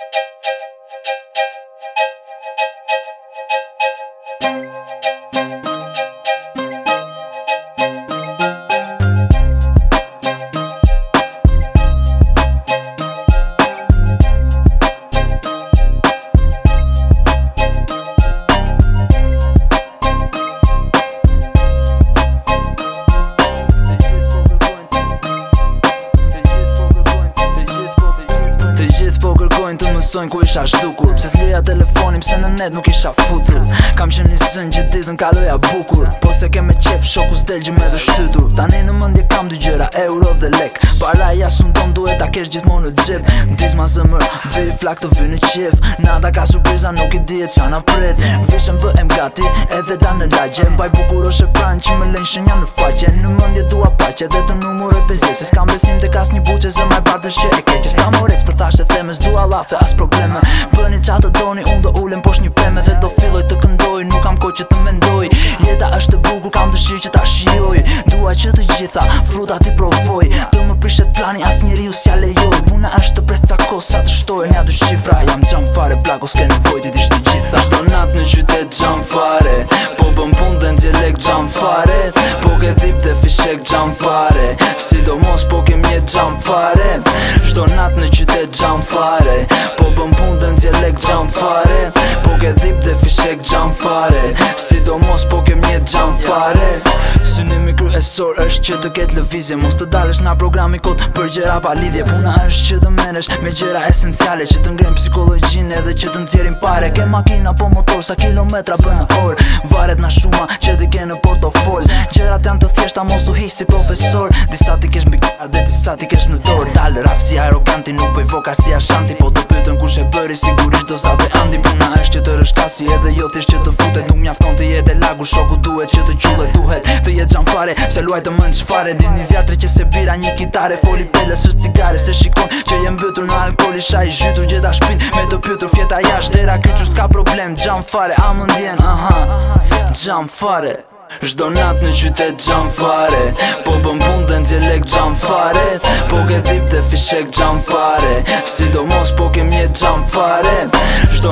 Thank you. shkojnë të mësojnë ku isha shtukur Pse s'gëja telefonim se në net nuk isha futur Kam qënë një zënë që ditën kaloja bukur Po se ke me qef shoku s'del gjë me dhe shtytur Tani në mëndje kam dy gjëra euro dhe lek Para ja su ton duhet a kesh gjithmonë në gjep Ndiz ma zëmër, vej flak të vynë në qef Nada ka surpriza nuk i dhjet qa na pret Vishem vëm gati edhe da në lagje Baj bukur o shepran që me lenjë shënja në faqe Në mëndje dua pache dhe të numur e pëzjeqes Kam besim të kas një buqe zë maj partës që e me zdu alafe as probleme Bëni qa të doni, unë do ulem posh një peme Dhe do filloj të këndoj, nuk kam ko që të mendoj Jeta është të bugur, kam të shirë që t'a shioj Dua që të gjitha, fruta të provoj Të më prishe plani, as njeri u sja lejoj Puna është të presë cako, sa të shtoj Nja du shifra, jam gjam fare, plako s'ke nevoj Ti dishtë të gjitha Shto në qytet gjam fare Po bëm pun dhe n'gjelek gjam fare Po ke thip dhe fishek gjam fare mos po kem jet gjam fare Shto nat në qytet gjam fare Po bëm pun dhe nxjelek gjam fare Po ke dhip dhe fishek gjam fare Si do mos po kem jet gjam fare Sor është që të ketë lëvizje Mos të dalësh nga programi kod për gjera pa lidhje Puna është që të menesh me gjera esenciale Që të ngrem psikologjin edhe që të nëzjerim pare Ke makina po motor sa kilometra për në orë Vare Disat janë të thjeshta mos u hiq si profesor Disa ti kesh mbi kard dhe disa ti kesh në dor Dal raf si aroganti nuk pëj po voka si ashanti Po të pëtën ku shë bëri sigurisht do sa dhe andi Puna është që të rëshkasi edhe jo thjesht që të futet Nuk mjafton të jetë e lagu shoku duhet që të qullë Duhet të jetë gjan fare se luaj të mënd që fare Disney zjatre që se bira një kitare Foli është cigare se shikon që jem bëtur në alkohol Isha shaj zhytur gjeta shpin me të pyetur fjeta jash Dera kyqur s'ka problem gjan fare A ndjen aha gjan fare Zdo nat në qytet gjam fare Po bëm pun dhe në gjam fare Po ke dhip dhe fishek gjam fare Si do mos po kem mjet gjam fare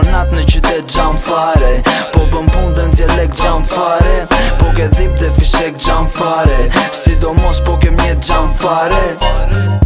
nat në qytet gjam fare Po bëm pun dhe në gjam fare Po ke dhip dhe fishek gjam fare Si do mos po kem jet gjam fare